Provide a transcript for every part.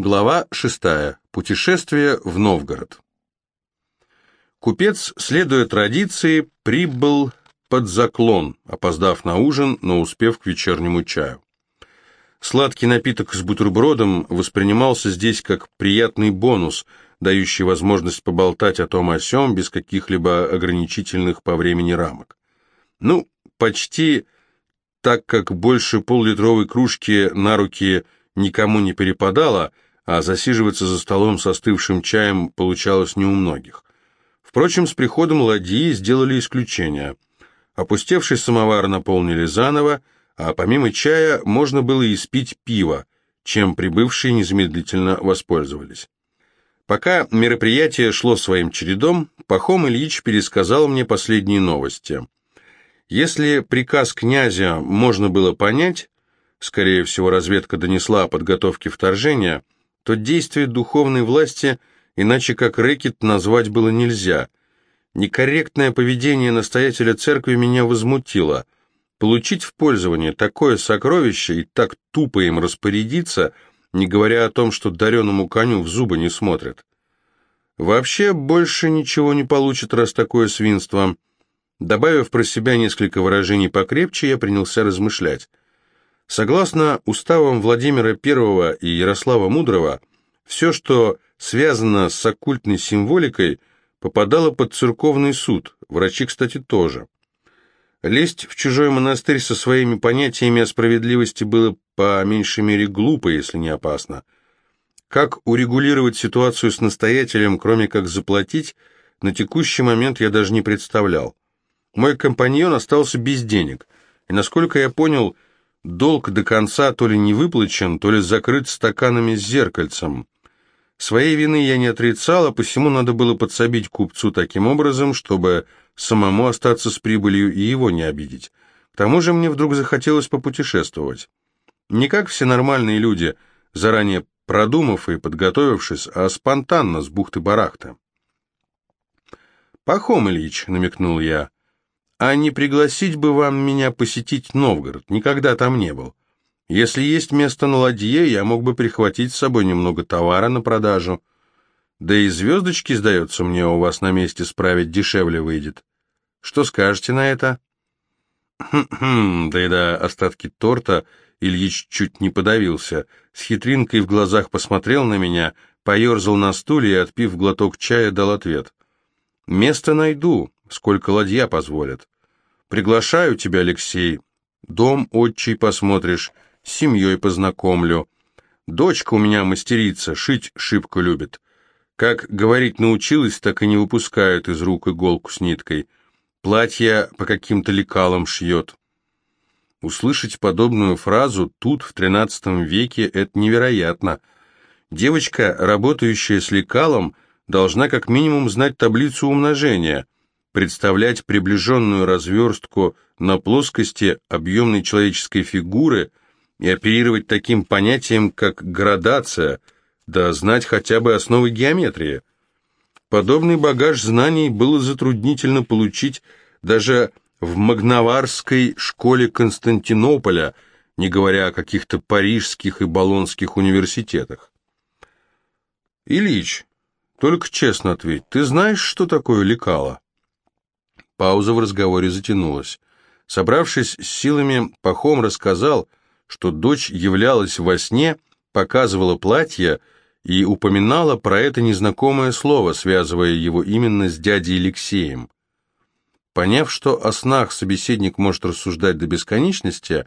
Глава 6. Путешествие в Новгород. Купец, следуя традиции, прибыл под заклон, опоздав на ужин, но успев к вечернему чаю. Сладкий напиток с бутербродом воспринимался здесь как приятный бонус, дающий возможность поболтать о том о сём без каких-либо ограничительных по времени рамок. Ну, почти так как больше поллитровой кружки на руки никому не перепадало – а засиживаться за столом со остывшим чаем получалось не у многих. Впрочем, с приходом ладьи сделали исключение. Опустевший самовар наполнили заново, а помимо чая можно было и спить пиво, чем прибывшие незамедлительно воспользовались. Пока мероприятие шло своим чередом, Пахом Ильич пересказал мне последние новости. Если приказ князя можно было понять, скорее всего, разведка донесла о подготовке вторжения – то действие духовной власти иначе как рэкет назвать было нельзя. Некорректное поведение настоятеля церкви меня возмутило. Получить в пользование такое сокровище и так тупо им распорядиться, не говоря о том, что дареному коню в зубы не смотрят. Вообще больше ничего не получит, раз такое свинство. Добавив про себя несколько выражений покрепче, я принялся размышлять. Согласно уставам Владимира I и Ярослава Мудрого, все, что связано с оккультной символикой, попадало под церковный суд, врачи, кстати, тоже. Лезть в чужой монастырь со своими понятиями о справедливости было по меньшей мере глупо, если не опасно. Как урегулировать ситуацию с настоятелем, кроме как заплатить, на текущий момент я даже не представлял. Мой компаньон остался без денег, и, насколько я понял, Долг до конца то ли не выплачен, то ли закрыт стаканами с зеркальцем. Своей вины я не отрицал, а посему надо было подсобить купцу таким образом, чтобы самому остаться с прибылью и его не обидеть. К тому же мне вдруг захотелось попутешествовать. Не как все нормальные люди, заранее продумав и подготовившись, а спонтанно, с бухты-барахта. «Пахом, Ильич», — намекнул я, а не пригласить бы вам меня посетить Новгород, никогда там не был. Если есть место на ладье, я мог бы прихватить с собой немного товара на продажу. Да и звездочки, сдается мне, у вас на месте справить дешевле выйдет. Что скажете на это? Хм-хм, доедая остатки торта, Ильич чуть не подавился, с хитринкой в глазах посмотрел на меня, поерзал на стуле и, отпив глоток чая, дал ответ. «Место найду, сколько ладья позволят. Приглашаю тебя, Алексей. Дом отчий посмотришь, с семьей познакомлю. Дочка у меня мастерица, шить шибко любит. Как говорить научилась, так и не выпускают из рук иголку с ниткой. Платья по каким-то лекалам шьет. Услышать подобную фразу тут, в XIII веке, это невероятно. Девочка, работающая с лекалом, должна как минимум знать таблицу умножения – представлять приближенную разверстку на плоскости объемной человеческой фигуры и оперировать таким понятием, как градация, да знать хотя бы основы геометрии. Подобный багаж знаний было затруднительно получить даже в Магнаварской школе Константинополя, не говоря о каких-то парижских и болонских университетах. «Ильич, только честно ответь, ты знаешь, что такое лекало?» Пауза в разговоре затянулась. Собравшись с силами, Пахом рассказал, что дочь являлась во сне, показывала платье и упоминала про это незнакомое слово, связывая его именно с дядей Алексеем. Поняв, что о снах собеседник может рассуждать до бесконечности,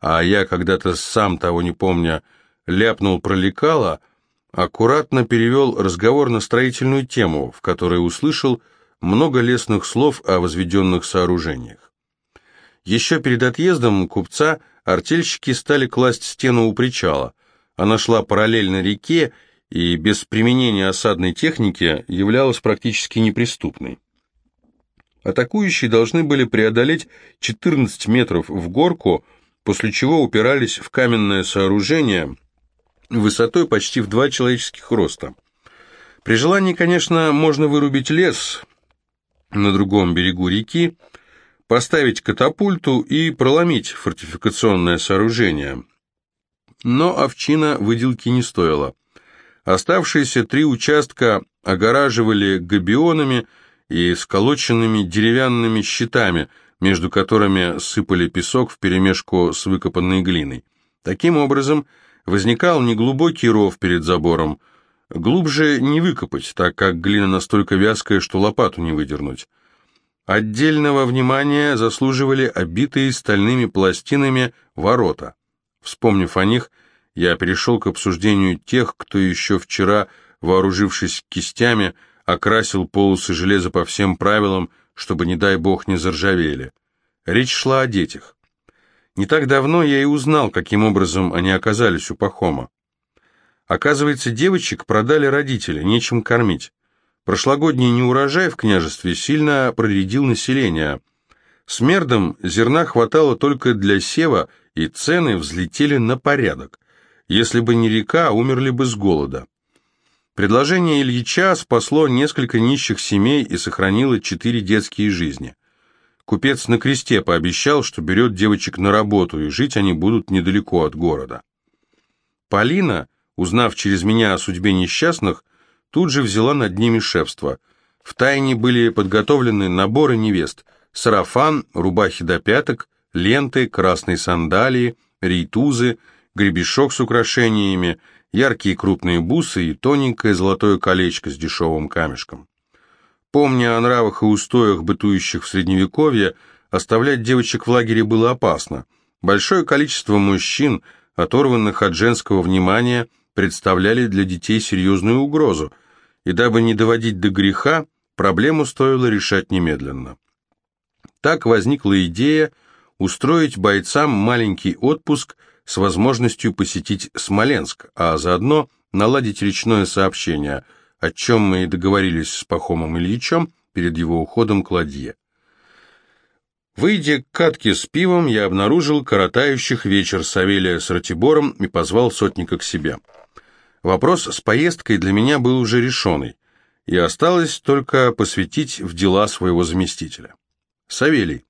а я когда-то сам того не помня ляпнул про лекало, аккуратно перевел разговор на строительную тему, в которой услышал, много лестных слов о возведенных сооружениях. Еще перед отъездом купца артельщики стали класть стену у причала. Она шла параллельно реке и без применения осадной техники являлась практически неприступной. Атакующие должны были преодолеть 14 метров в горку, после чего упирались в каменное сооружение высотой почти в два человеческих роста. При желании, конечно, можно вырубить лес, на другом берегу реки, поставить катапульту и проломить фортификационное сооружение. Но овчина выделки не стоила. Оставшиеся три участка огораживали габионами и сколоченными деревянными щитами, между которыми сыпали песок вперемешку с выкопанной глиной. Таким образом, возникал неглубокий ров перед забором. Глубже не выкопать, так как глина настолько вязкая, что лопату не выдернуть. Отдельного внимания заслуживали обитые стальными пластинами ворота. Вспомнив о них, я перешел к обсуждению тех, кто еще вчера, вооружившись кистями, окрасил полосы железа по всем правилам, чтобы, не дай бог, не заржавели. Речь шла о детях. Не так давно я и узнал, каким образом они оказались у Пахома. Оказывается, девочек продали родители, нечем кормить. Прошлогодний неурожай в княжестве сильно проредил население. С мердом зерна хватало только для сева, и цены взлетели на порядок. Если бы не река, умерли бы с голода. Предложение Ильича спасло несколько нищих семей и сохранило четыре детские жизни. Купец на кресте пообещал, что берет девочек на работу, и жить они будут недалеко от города. Полина, узнав через меня о судьбе несчастных, тут же взяла над ними шефство. В тайне были подготовлены наборы невест, сарафан, рубахи до пяток, ленты, красные сандалии, рейтузы, гребешок с украшениями, яркие крупные бусы и тоненькое золотое колечко с дешевым камешком. Помня о нравах и устоях, бытующих в Средневековье, оставлять девочек в лагере было опасно. Большое количество мужчин, оторванных от женского внимания, представляли для детей серьезную угрозу – и дабы не доводить до греха, проблему стоило решать немедленно. Так возникла идея устроить бойцам маленький отпуск с возможностью посетить Смоленск, а заодно наладить речное сообщение, о чем мы и договорились с Пахомом Ильичем перед его уходом к ладье. Выйдя к катке с пивом, я обнаружил коротающих вечер Савелия с Ратибором и позвал сотника к себе. Вопрос с поездкой для меня был уже решенный, и осталось только посвятить в дела своего заместителя. Савелий,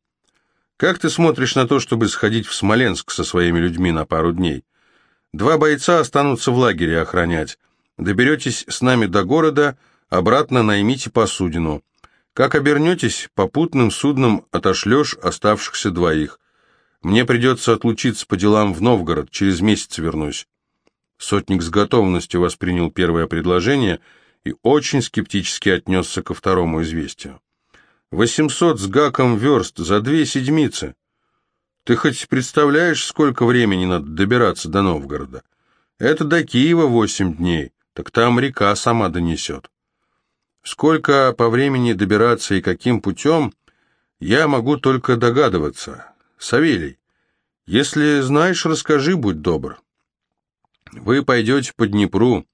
как ты смотришь на то, чтобы сходить в Смоленск со своими людьми на пару дней? Два бойца останутся в лагере охранять. Доберетесь с нами до города, обратно наймите посудину. Как обернетесь, попутным судном отошлешь оставшихся двоих. Мне придется отлучиться по делам в Новгород, через месяц вернусь. Сотник с готовностью воспринял первое предложение и очень скептически отнесся ко второму известию. «Восемьсот с гаком верст за две седмицы. Ты хоть представляешь, сколько времени надо добираться до Новгорода? Это до Киева восемь дней, так там река сама донесет. Сколько по времени добираться и каким путем, я могу только догадываться. Савелий, если знаешь, расскажи, будь добр». Вы пойдете по Днепру,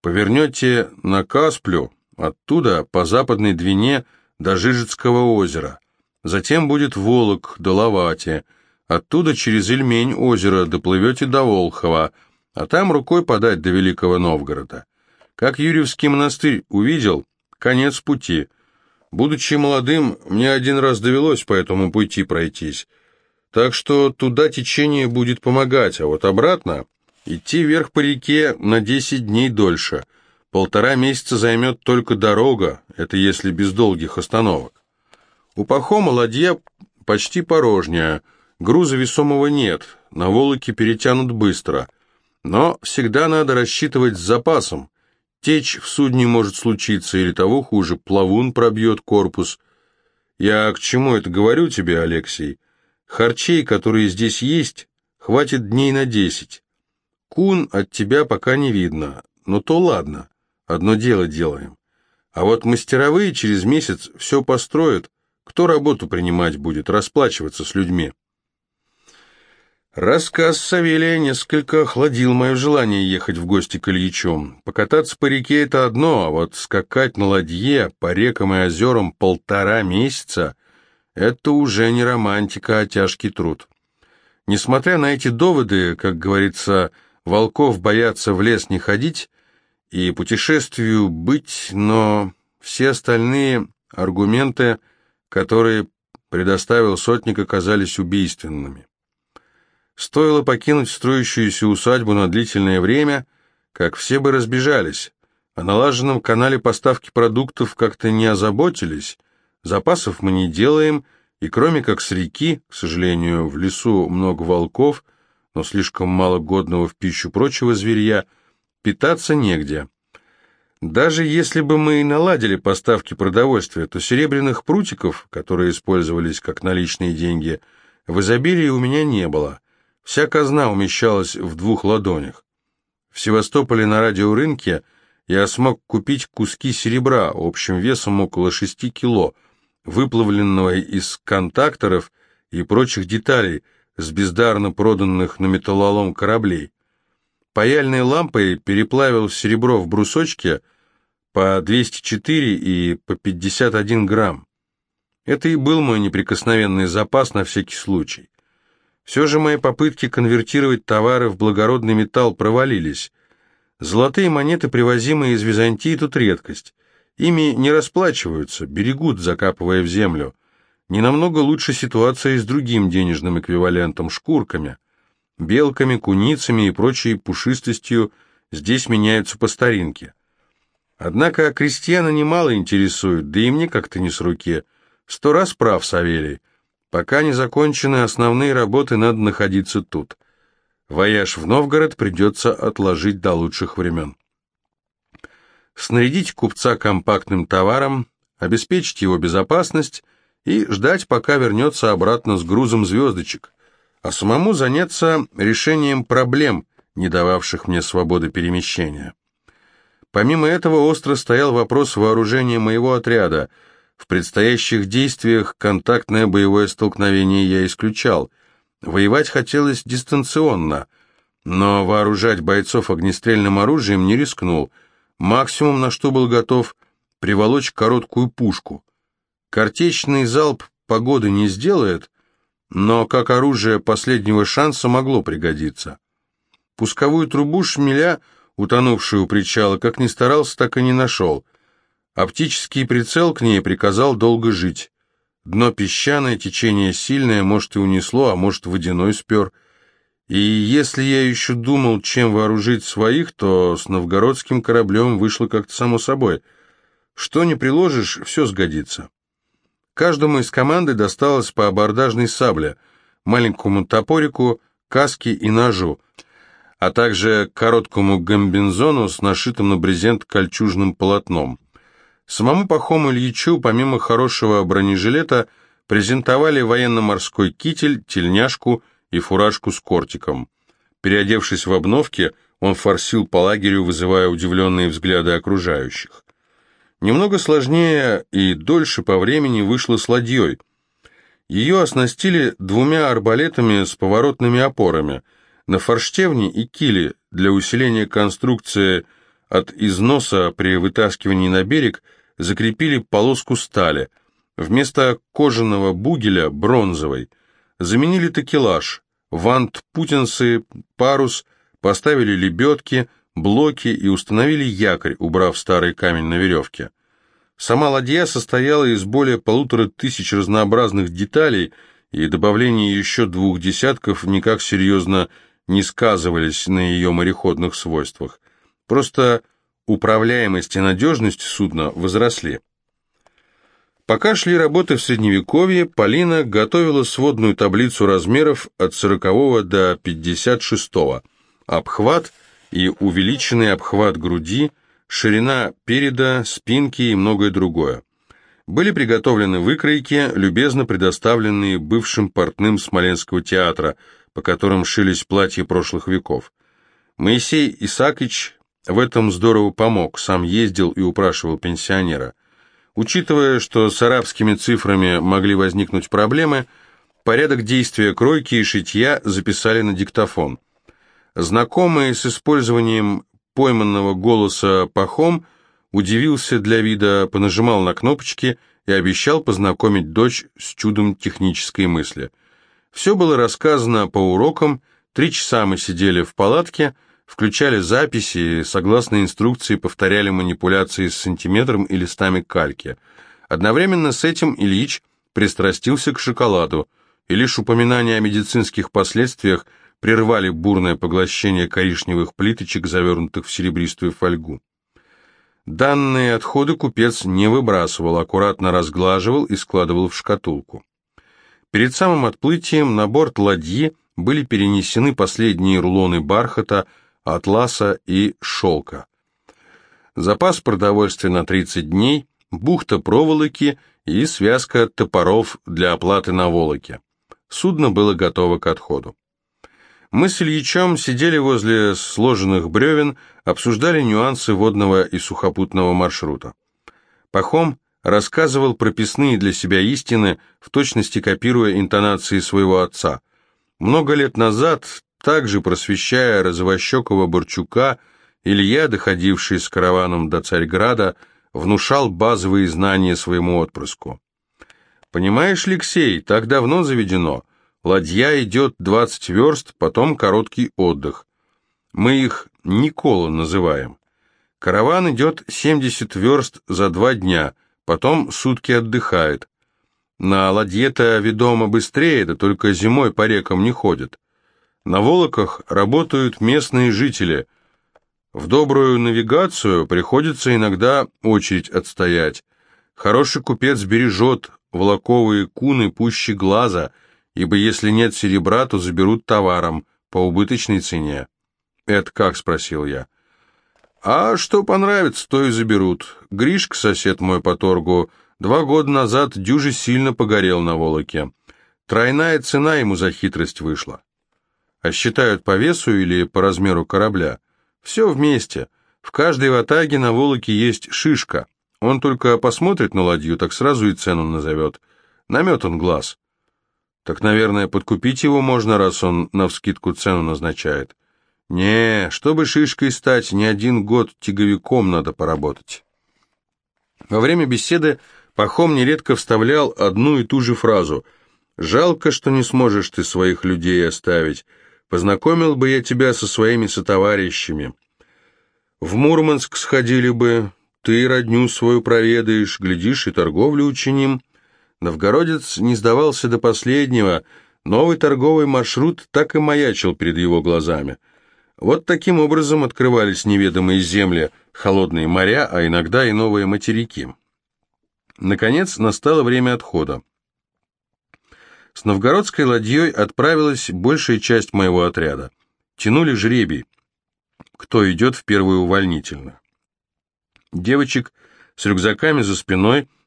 повернете на Касплю, оттуда по западной Двине до Жижецкого озера. Затем будет Волок до Лавати, оттуда через Ильмень озеро доплывете до Волхова, а там рукой подать до Великого Новгорода. Как Юрьевский монастырь увидел, конец пути. Будучи молодым, мне один раз довелось по этому пути пройтись. Так что туда течение будет помогать, а вот обратно Идти вверх по реке на 10 дней дольше. Полтора месяца займет только дорога, это если без долгих остановок. У Пахома ладья почти порожняя, груза весомого нет, на Волоке перетянут быстро. Но всегда надо рассчитывать с запасом. Течь в судне может случиться, или того хуже, плавун пробьет корпус. Я к чему это говорю тебе, Алексей? Харчей, которые здесь есть, хватит дней на десять. Кун от тебя пока не видно, но то ладно, одно дело делаем. А вот мастеровые через месяц все построят, кто работу принимать будет, расплачиваться с людьми. Рассказ Савелия несколько охладил мое желание ехать в гости к Ильичу. Покататься по реке — это одно, а вот скакать на ладье по рекам и озерам полтора месяца — это уже не романтика, а тяжкий труд. Несмотря на эти доводы, как говорится, волков боятся в лес не ходить и путешествию быть, но все остальные аргументы, которые предоставил сотник, оказались убийственными. Стоило покинуть строящуюся усадьбу на длительное время, как все бы разбежались. О налаженном канале поставки продуктов как-то не озаботились. Запасов мы не делаем, и кроме как с реки, к сожалению, в лесу много волков, но слишком мало годного в пищу прочего зверья, питаться негде. Даже если бы мы и наладили поставки продовольствия, то серебряных прутиков, которые использовались как наличные деньги, в изобилии у меня не было. Вся казна умещалась в двух ладонях. В Севастополе на радиорынке я смог купить куски серебра общим весом около 6 кило, выплавленного из контакторов и прочих деталей с бездарно проданных на металлолом кораблей. Паяльной лампой переплавил серебро в брусочке по 204 и по 51 грамм. Это и был мой неприкосновенный запас на всякий случай. Все же мои попытки конвертировать товары в благородный металл провалились. Золотые монеты, привозимые из Византии, тут редкость. Ими не расплачиваются, берегут, закапывая в землю. Не намного лучше ситуация с другим денежным эквивалентом – шкурками. Белками, куницами и прочей пушистостью здесь меняются по старинке. Однако крестьяна немало интересует, да и мне как-то не с руки. Сто раз прав Савелий. Пока не закончены основные работы, надо находиться тут. Вояж в Новгород придется отложить до лучших времен. Снарядить купца компактным товаром, обеспечить его безопасность и ждать, пока вернется обратно с грузом звездочек, а самому заняться решением проблем, не дававших мне свободы перемещения. Помимо этого остро стоял вопрос вооружения моего отряда. В предстоящих действиях контактное боевое столкновение я исключал. Воевать хотелось дистанционно, но вооружать бойцов огнестрельным оружием не рискнул. Максимум, на что был готов, приволочь короткую пушку. Картечный залп погоды не сделает, но как оружие последнего шанса могло пригодиться. Пусковую трубу шмеля – утонувший у причала, как ни старался, так и не нашел. Оптический прицел к ней приказал долго жить. Дно песчаное, течение сильное, может и унесло, а может водяной спер. И если я еще думал, чем вооружить своих, то с новгородским кораблем вышло как-то само собой. Что не приложишь, все сгодится. Каждому из команды досталось по абордажной сабле, маленькому топорику, каске и ножу — а также короткому гамбинзону с нашитым на брезент кольчужным полотном. Самому Пахому Ильичу, помимо хорошего бронежилета, презентовали военно-морской китель, тельняшку и фуражку с кортиком. Переодевшись в обновке, он форсил по лагерю, вызывая удивленные взгляды окружающих. Немного сложнее и дольше по времени вышло с ладьей. Ее оснастили двумя арбалетами с поворотными опорами – на форштевне и киле для усиления конструкции от износа при вытаскивании на берег закрепили полоску стали. Вместо кожаного бугеля – бронзовый. Заменили такелаж, вант-путинцы, парус, поставили лебедки, блоки и установили якорь, убрав старый камень на веревке. Сама ладья состояла из более полутора тысяч разнообразных деталей, и добавление еще двух десятков никак серьезно не сказывались на ее мореходных свойствах. Просто управляемость и надежность судна возросли. Пока шли работы в Средневековье, Полина готовила сводную таблицу размеров от 40 до 56, обхват и увеличенный обхват груди, ширина переда, спинки и многое другое. Были приготовлены выкройки, любезно предоставленные бывшим портным Смоленского театра – по которым шились платья прошлых веков. Моисей Исакович в этом здорово помог, сам ездил и упрашивал пенсионера. Учитывая, что с арабскими цифрами могли возникнуть проблемы, порядок действия кройки и шитья записали на диктофон. Знакомый с использованием пойманного голоса Пахом удивился для вида, понажимал на кнопочки и обещал познакомить дочь с чудом технической мысли. Все было рассказано по урокам, три часа мы сидели в палатке, включали записи, согласно инструкции повторяли манипуляции с сантиметром и листами кальки. Одновременно с этим Ильич пристрастился к шоколаду, и лишь упоминание о медицинских последствиях прервали бурное поглощение коричневых плиточек, завернутых в серебристую фольгу. Данные отходы купец не выбрасывал, аккуратно разглаживал и складывал в шкатулку. Перед самым отплытием на борт ладьи были перенесены последние рулоны бархата, атласа и шелка. Запас продовольствия на 30 дней, бухта проволоки и связка топоров для оплаты на Волоке. Судно было готово к отходу. Мы с Ильичом сидели возле сложенных бревен, обсуждали нюансы водного и сухопутного маршрута. Пахом рассказывал прописные для себя истины, в точности копируя интонации своего отца. Много лет назад, также просвещая розовощекого Борчука, Илья, доходивший с караваном до Царьграда, внушал базовые знания своему отпрыску. «Понимаешь, Алексей, так давно заведено. Ладья идет 20 верст, потом короткий отдых. Мы их Никола называем. Караван идет 70 верст за два дня, потом сутки отдыхает. На ладье-то ведомо быстрее, да только зимой по рекам не ходят. На Волоках работают местные жители. В добрую навигацию приходится иногда очередь отстоять. Хороший купец бережет волоковые куны пуще глаза – ибо если нет серебра, то заберут товаром по убыточной цене. «Это как?» — спросил я. «А что понравится, то и заберут. Гришка, сосед мой по торгу, два года назад дюже сильно погорел на Волоке. Тройная цена ему за хитрость вышла. А считают по весу или по размеру корабля? Все вместе. В каждой ватаге на Волоке есть шишка. Он только посмотрит на ладью, так сразу и цену назовет. Намет он глаз. Так, наверное, подкупить его можно, раз он навскидку цену назначает. Не, чтобы шишкой стать, не один год тяговиком надо поработать. Во время беседы Пахом нередко вставлял одну и ту же фразу. «Жалко, что не сможешь ты своих людей оставить. Познакомил бы я тебя со своими сотоварищами. В Мурманск сходили бы, ты родню свою проведаешь, глядишь, и торговлю учиним». Новгородец не сдавался до последнего, новый торговый маршрут так и маячил перед его глазами. Вот таким образом открывались неведомые земли, холодные моря, а иногда и новые материки. Наконец настало время отхода. С новгородской ладьей отправилась большая часть моего отряда. Тянули жребий, кто идет в первую увольнительную. Девочек с рюкзаками за спиной –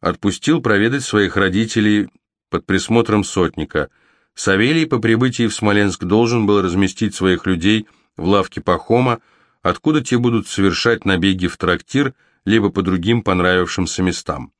отпустил проведать своих родителей под присмотром сотника. Савелий по прибытии в Смоленск должен был разместить своих людей в лавке Пахома, откуда те будут совершать набеги в трактир, либо по другим понравившимся местам.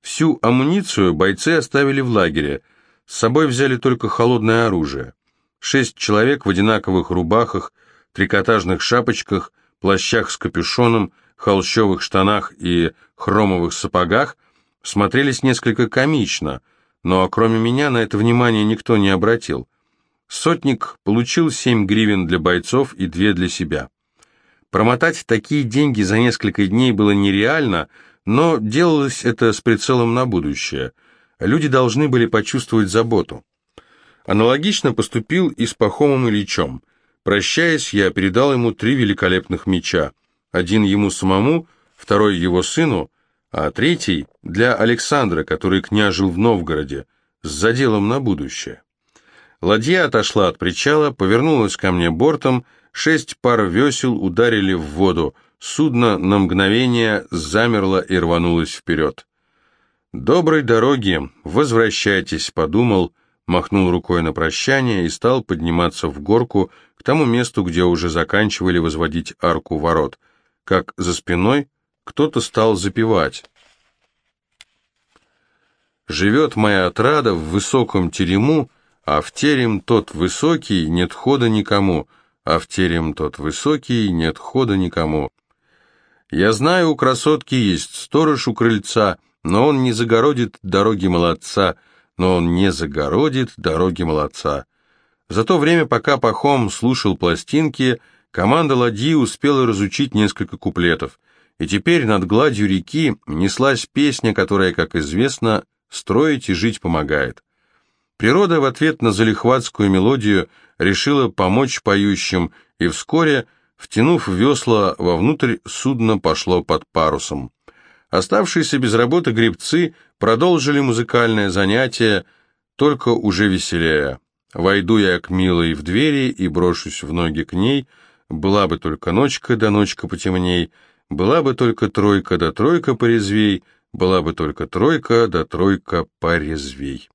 Всю амуницию бойцы оставили в лагере, с собой взяли только холодное оружие. Шесть человек в одинаковых рубахах, трикотажных шапочках, плащах с капюшоном, холщовых штанах и хромовых сапогах смотрелись несколько комично, но кроме меня на это внимание никто не обратил. Сотник получил семь гривен для бойцов и две для себя. Промотать такие деньги за несколько дней было нереально, но делалось это с прицелом на будущее. Люди должны были почувствовать заботу. Аналогично поступил и с Пахомом Ильичом. Прощаясь, я передал ему три великолепных меча. Один ему самому, второй его сыну, а третий для Александра, который княжил в Новгороде, с заделом на будущее. Ладья отошла от причала, повернулась ко мне бортом, шесть пар весел ударили в воду, судно на мгновение замерло и рванулось вперед. «Доброй дороги, возвращайтесь», — подумал, махнул рукой на прощание и стал подниматься в горку к тому месту, где уже заканчивали возводить арку ворот, как за спиной кто-то стал запевать. «Живет моя отрада в высоком терему, а в терем тот высокий, нет хода никому, а в терем тот высокий, нет хода никому». Я знаю, у красотки есть сторож у крыльца, но он не загородит дороги молодца, но он не загородит дороги молодца. За то время, пока Пахом слушал пластинки, команда ладьи успела разучить несколько куплетов и теперь над гладью реки неслась песня, которая, как известно, строить и жить помогает. Природа в ответ на залихватскую мелодию решила помочь поющим, и вскоре, втянув весла вовнутрь, судно пошло под парусом. Оставшиеся без работы гребцы продолжили музыкальное занятие, только уже веселее. Войду я к милой в двери и брошусь в ноги к ней, была бы только ночка да ночка потемней, была бы только тройка да тройка порезвей, была бы только тройка да тройка порезвей.